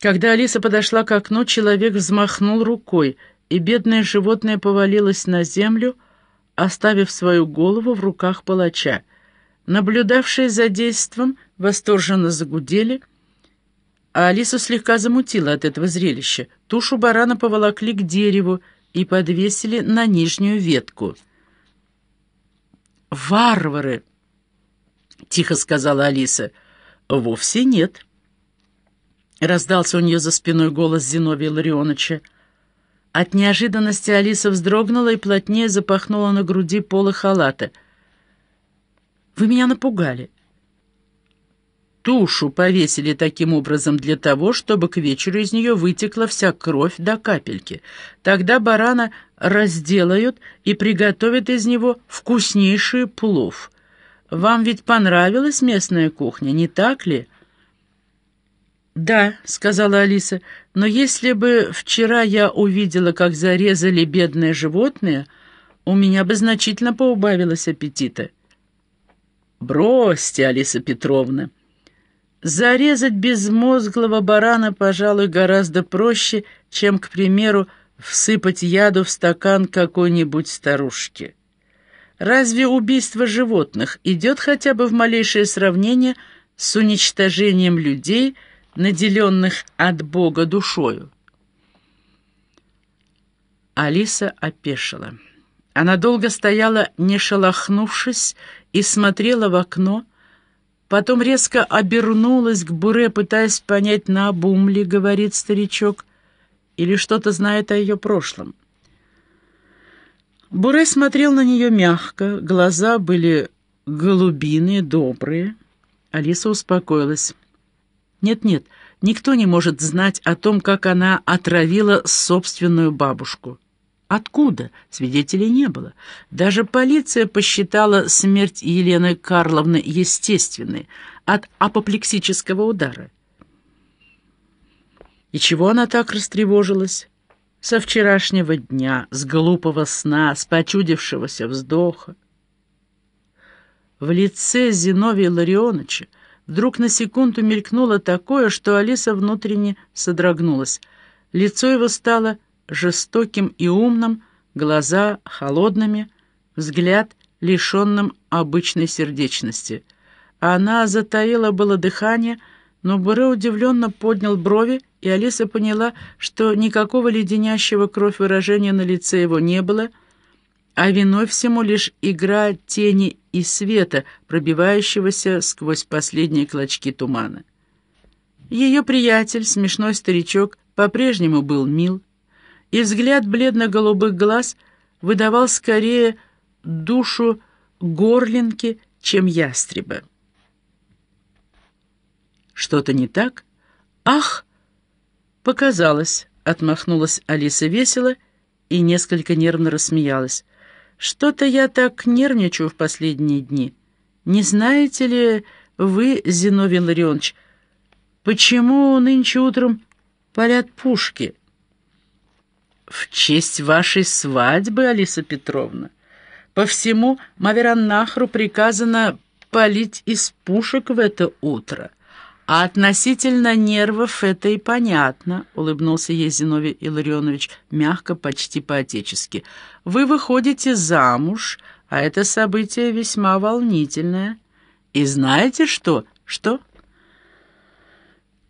Когда Алиса подошла к окну, человек взмахнул рукой, и бедное животное повалилось на землю, оставив свою голову в руках палача. Наблюдавшие за действом восторженно загудели, а Алису слегка замутила от этого зрелища. Тушу барана поволокли к дереву и подвесили на нижнюю ветку. «Варвары!» — тихо сказала Алиса. «Вовсе нет». Раздался у нее за спиной голос Зиновия Ларионовича. От неожиданности Алиса вздрогнула и плотнее запахнула на груди полы халата. «Вы меня напугали. Тушу повесили таким образом для того, чтобы к вечеру из нее вытекла вся кровь до капельки. Тогда барана разделают и приготовят из него вкуснейший плов. Вам ведь понравилась местная кухня, не так ли?» «Да», — сказала Алиса, — «но если бы вчера я увидела, как зарезали бедное животное, у меня бы значительно поубавилось аппетита». «Бросьте, Алиса Петровна. Зарезать безмозглого барана, пожалуй, гораздо проще, чем, к примеру, всыпать яду в стакан какой-нибудь старушки. Разве убийство животных идет хотя бы в малейшее сравнение с уничтожением людей — наделенных от Бога душою. Алиса опешила. Она долго стояла, не шелохнувшись, и смотрела в окно, потом резко обернулась к Буре, пытаясь понять, на обум ли, говорит старичок, или что-то знает о ее прошлом. Буре смотрел на нее мягко, глаза были голубиные, добрые. Алиса успокоилась. Нет-нет, никто не может знать о том, как она отравила собственную бабушку. Откуда? Свидетелей не было. Даже полиция посчитала смерть Елены Карловны естественной, от апоплексического удара. И чего она так растревожилась? Со вчерашнего дня, с глупого сна, с почудившегося вздоха. В лице Зиновия Ларионовича Вдруг на секунду мелькнуло такое, что Алиса внутренне содрогнулась. Лицо его стало жестоким и умным, глаза холодными, взгляд лишенным обычной сердечности. Она затаила было дыхание, но Буре удивленно поднял брови, и Алиса поняла, что никакого леденящего кровь выражения на лице его не было — а виной всему лишь игра тени и света, пробивающегося сквозь последние клочки тумана. Ее приятель, смешной старичок, по-прежнему был мил, и взгляд бледно-голубых глаз выдавал скорее душу горлинки, чем ястреба. «Что-то не так? Ах!» «Показалось», — отмахнулась Алиса весело и несколько нервно рассмеялась. Что-то я так нервничаю в последние дни. Не знаете ли вы, Зиновий Ларионович, почему нынче утром палят пушки? В честь вашей свадьбы, Алиса Петровна. По всему Мавераннахру приказано палить из пушек в это утро. «А относительно нервов это и понятно», — улыбнулся ей Зиновий Илларионович, мягко, почти по-отечески. «Вы выходите замуж, а это событие весьма волнительное. И знаете что? Что?»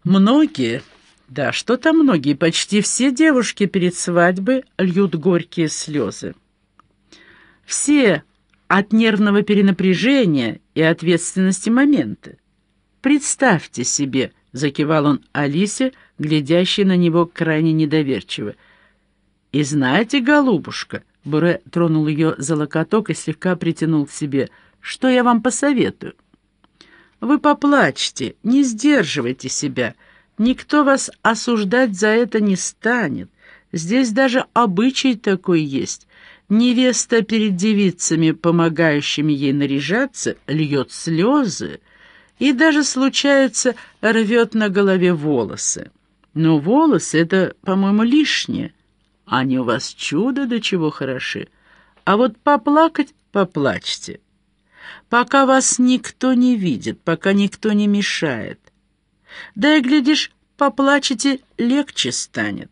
«Многие, да что там многие, почти все девушки перед свадьбой льют горькие слезы. Все от нервного перенапряжения и ответственности момента. «Представьте себе», — закивал он Алисе, глядящей на него крайне недоверчиво. «И знаете, голубушка», — Буре тронул ее за локоток и слегка притянул к себе, — «что я вам посоветую? Вы поплачьте, не сдерживайте себя. Никто вас осуждать за это не станет. Здесь даже обычай такой есть. Невеста перед девицами, помогающими ей наряжаться, льет слезы, и даже, случается, рвет на голове волосы. Но волосы — это, по-моему, лишнее. Они у вас чудо до чего хороши. А вот поплакать — поплачьте. Пока вас никто не видит, пока никто не мешает. Да и, глядишь, поплачете, легче станет.